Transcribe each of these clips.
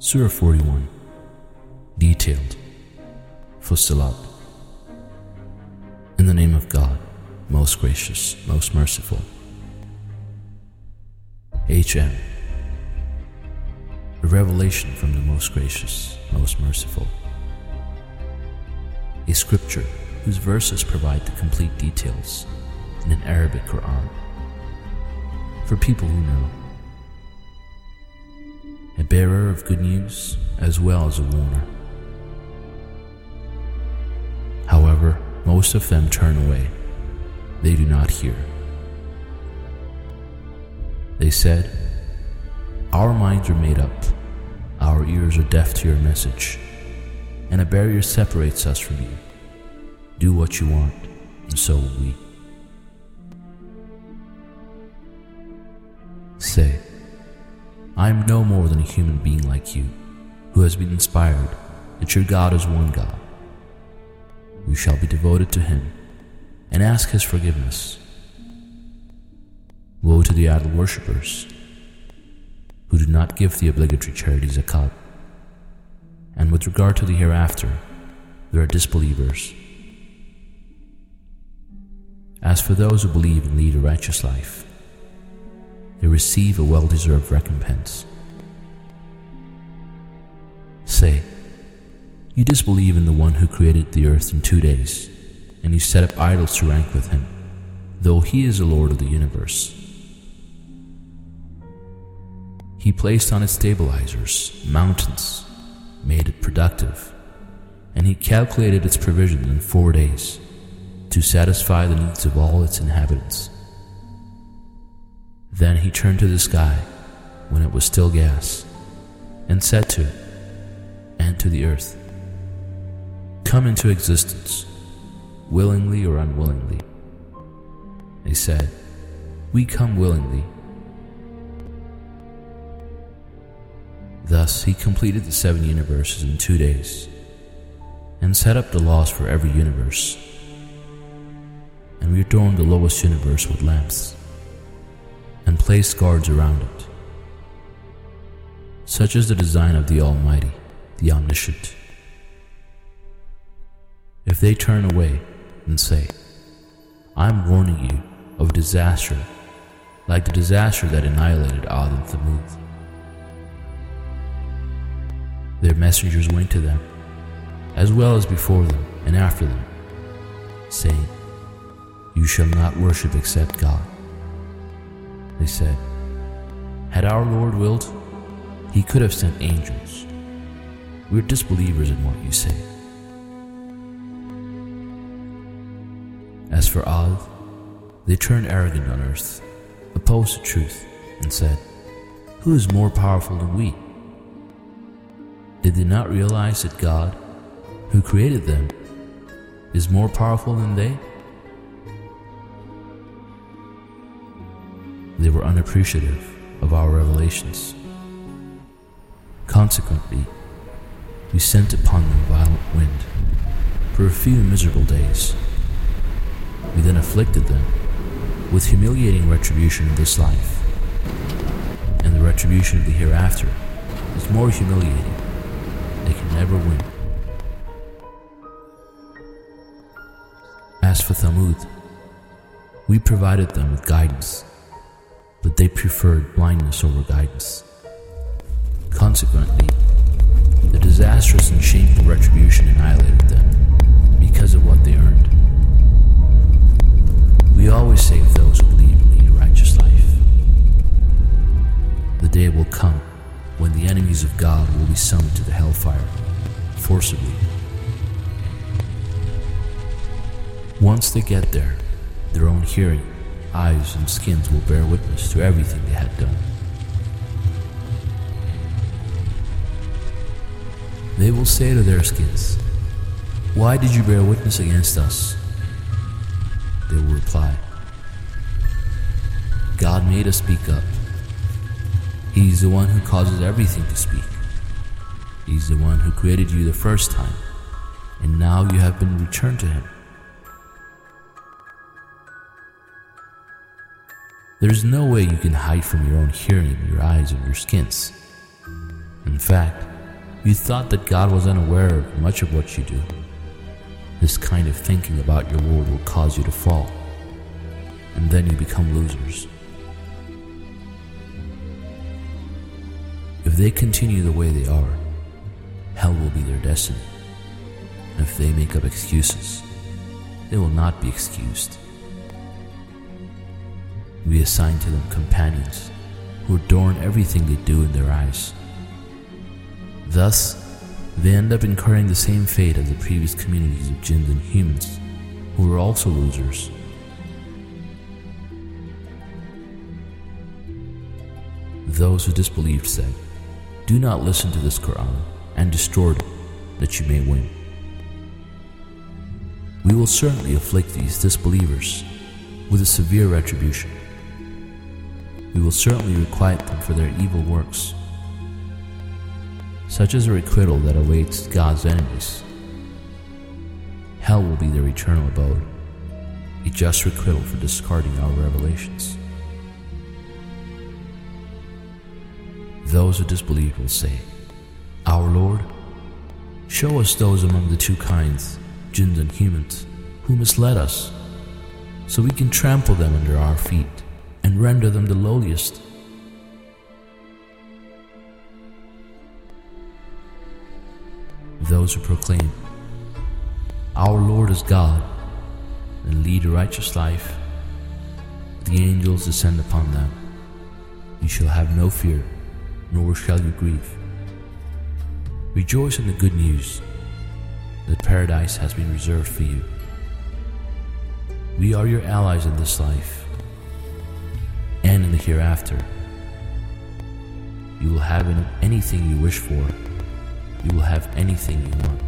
Surah 41 Detailed Fussilat In the name of God, most gracious, most merciful. HM A revelation from the most gracious, most merciful. A scripture whose verses provide the complete details in an Arabic Quran for people who know. A bearer of good news as well as a warner. However, most of them turn away. They do not hear. They said, Our minds are made up, our ears are deaf to your message, and a barrier separates us from you. Do what you want, and so will we. Say, I am no more than a human being like you, who has been inspired that your God is one God. You shall be devoted to Him and ask His forgiveness. Woe to the idol worshippers who do not give the obligatory charity zakat. And with regard to the hereafter, there are disbelievers. As for those who believe and lead a righteous life, they receive a well deserved recompense. Say, you disbelieve in the one who created the earth in two days, and you set up idols to rank with him, though he is the Lord of the universe. He placed on its stabilizers mountains, made it productive, and he calculated its provision in four days to satisfy the needs of all its inhabitants. Then he turned to the sky when it was still gas and said to it and to the earth, Come into existence, willingly or unwillingly. They said, We come willingly. Thus he completed the seven universes in two days and set up the laws for every universe. And we adorned the lowest universe with lamps and placed guards around it. Such is the design of the Almighty, the Omniscient. If they turn away and say, I am warning you of disaster like the disaster that annihilated Ad and Thamud. Their messengers went to them, as well as before them and after them, saying, You shall not worship except God. They said, Had our Lord willed, he could have sent angels. We're disbelievers in what you say. As for Ad, they turned arrogant on earth, opposed the truth, and said, Who is more powerful than we? Did they not realize that God, who created them, is more powerful than they? They were unappreciative of our revelations. Consequently, we sent upon them violent wind for a few miserable days. We then afflicted them with humiliating retribution in this life, and the retribution of the hereafter is more humiliating. They can never win. As for Thamud, we provided them with guidance, but they preferred blindness over guidance. Consequently, the disastrous and shameful retribution annihilated them because of what they earned. We always save those who believe lead a righteous life. The day will come when the enemies of God will be summoned to the hellfire forcibly. Once they get there, their own hearing, eyes, and skins will bear witness to everything they had done. They will say to their skins, Why did you bear witness against us? They will reply, God made us speak up. He's the one who causes everything to speak. He's the one who created you the first time, and now you have been returned to Him. There is no way you can hide from your own hearing, your eyes, and your skins. In fact, you thought that God was unaware of much of what you do. This kind of thinking about your Lord will cause you to fall, and then you become losers. If they continue the way they are, hell will be their destiny. If they make up excuses, they will not be excused. We assign to them companions who adorn everything they do in their eyes. Thus, they end up incurring the same fate as the previous communities of jinns and humans, who were also losers. Those who disbelieved said, Do not listen to this Quran and distort it, that you may win. We will certainly afflict these disbelievers with a severe retribution. We will certainly requite them for their evil works such is a requital that awaits God's enemies. Hell will be their eternal abode, a just requital for discarding our revelations. Those who disbelieve will say, Our Lord, show us those among the two kinds, jinns and humans, who misled us, so we can trample them under our feet and render them the lowliest those who proclaim, Our Lord is God, and lead a righteous life. The angels descend upon them. You shall have no fear, nor shall you grieve. Rejoice in the good news that paradise has been reserved for you. We are your allies in this life and in the hereafter. You will have anything you wish for you will have anything you want.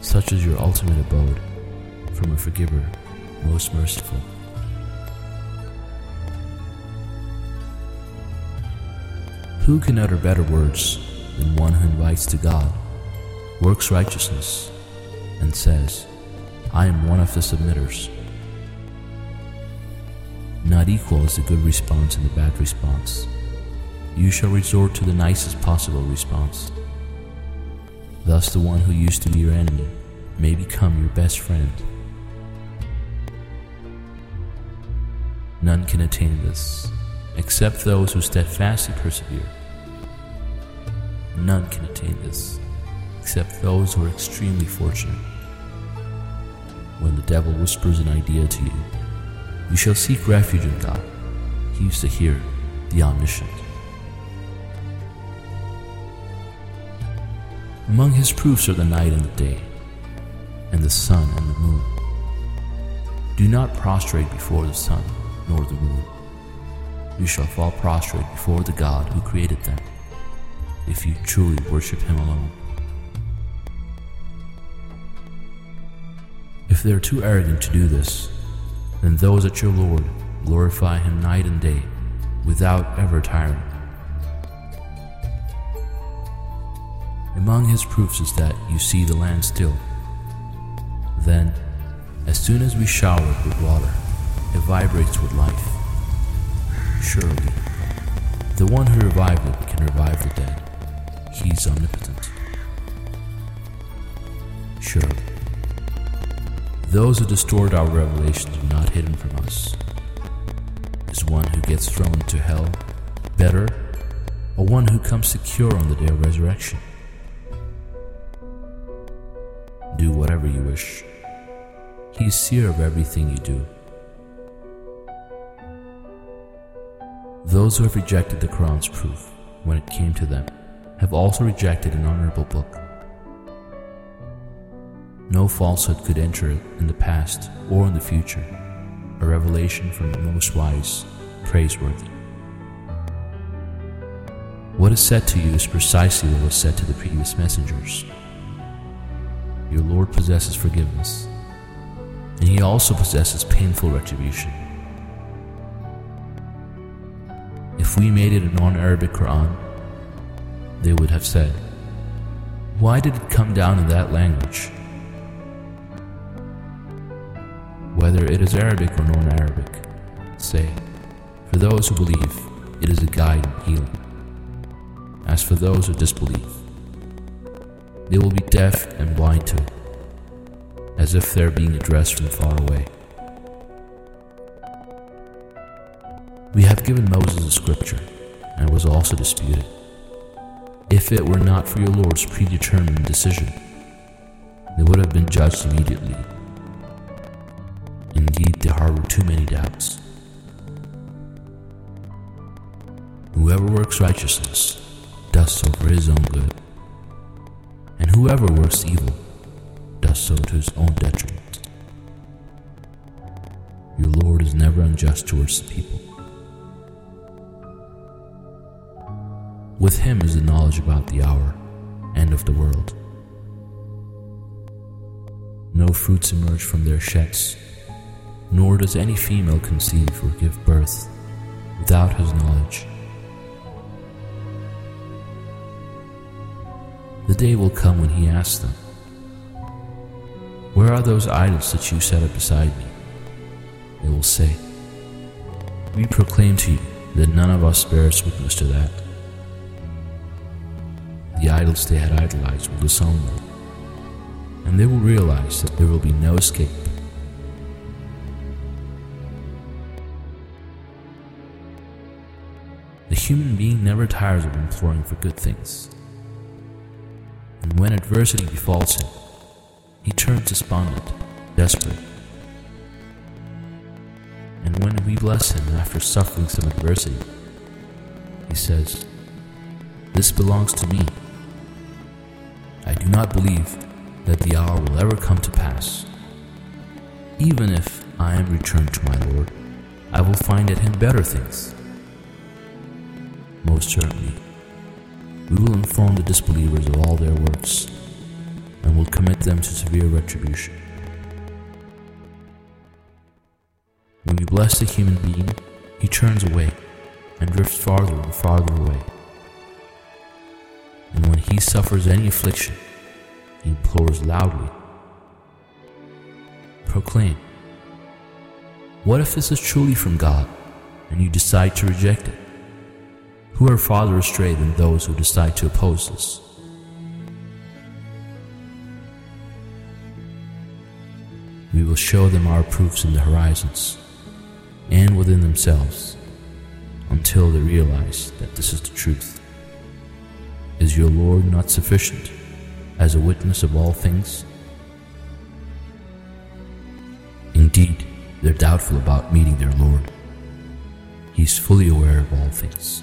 Such is your ultimate abode from a forgiver, most merciful. Who can utter better words than one who invites to God, works righteousness, and says, I am one of the submitters? Not equal is the good response and the bad response you shall resort to the nicest possible response. Thus, the one who used to be your enemy may become your best friend. None can attain this except those who steadfastly persevere. None can attain this except those who are extremely fortunate. When the devil whispers an idea to you, you shall seek refuge in God. He used to hear the omniscient. Among his proofs are the night and the day, and the sun and the moon. Do not prostrate before the sun nor the moon. You shall fall prostrate before the God who created them, if you truly worship him alone. If they are too arrogant to do this, then those at your Lord glorify him night and day without ever tiring. Among his proofs is that you see the land still. Then, as soon as we shower it with water, it vibrates with life. Surely, the one who revived it can revive the dead. He's omnipotent. Surely, those who distort our revelations are not hidden from us. Is one who gets thrown into hell better, or one who comes secure on the day of resurrection? Do whatever you wish. He is seer of everything you do. Those who have rejected the Quran's proof when it came to them have also rejected an honorable book. No falsehood could enter in the past or in the future, a revelation from the Most Wise, praiseworthy. What is said to you is precisely what was said to the previous messengers. Your Lord possesses forgiveness, and He also possesses painful retribution. If we made it a non Arabic Quran, they would have said, Why did it come down in that language? Whether it is Arabic or non Arabic, say, For those who believe, it is a guide and healing. As for those who disbelieve, they will be deaf and blind to it, as if they're being addressed from far away. We have given Moses a scripture, and it was also disputed. If it were not for your Lord's predetermined decision, they would have been judged immediately. Indeed, they harbor too many doubts. Whoever works righteousness does so for his own good, and whoever works evil does so to his own detriment. Your Lord is never unjust towards the people. With him is the knowledge about the hour and of the world. No fruits emerge from their sheds, nor does any female conceive or give birth without his knowledge. The day will come when he asks them, Where are those idols that you set up beside me? They will say, We proclaim to you that none of us bears witness to that the idols they had idolized will disown them, and they will realize that there will be no escape. Human being never tires of imploring for good things, and when adversity befalls him, he turns despondent, desperate. And when we bless him after suffering some adversity, he says, This belongs to me I do not believe that the hour will ever come to pass. Even if I am returned to my Lord, I will find at him better things. Most certainly, we will inform the disbelievers of all their works and will commit them to severe retribution. When we bless the human being, he turns away and drifts farther and farther away and when he suffers any affliction, he implores loudly. Proclaim. What if this is truly from God, and you decide to reject it? Who are farther astray than those who decide to oppose us. We will show them our proofs in the horizons and within themselves until they realize that this is the truth. Is your Lord not sufficient as a witness of all things? Indeed, they're doubtful about meeting their Lord. He's fully aware of all things.